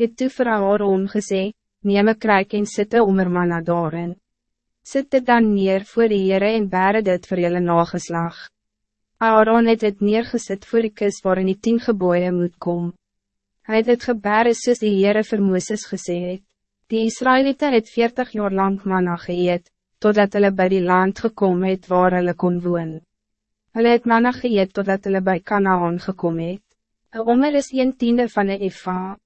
het toe vir Aaron gesê, neem een kruik en sitte ommermanna daarin. Sit dit dan neer voor die Heere en bere dit vir julle nageslag. Aaron het het neergesit voor die kus waarin die tien geboeie moet kom. Hij het het gebere soos die Heere vir Mooses gesê het. Die Israëlieten het 40 jaar lang manna geëet, totdat hulle bij die land gekomen het waar hulle kon woon. Hulle het manna geëet totdat hulle bij Kanaan gekomen het. Een omer is een tiende van een effa.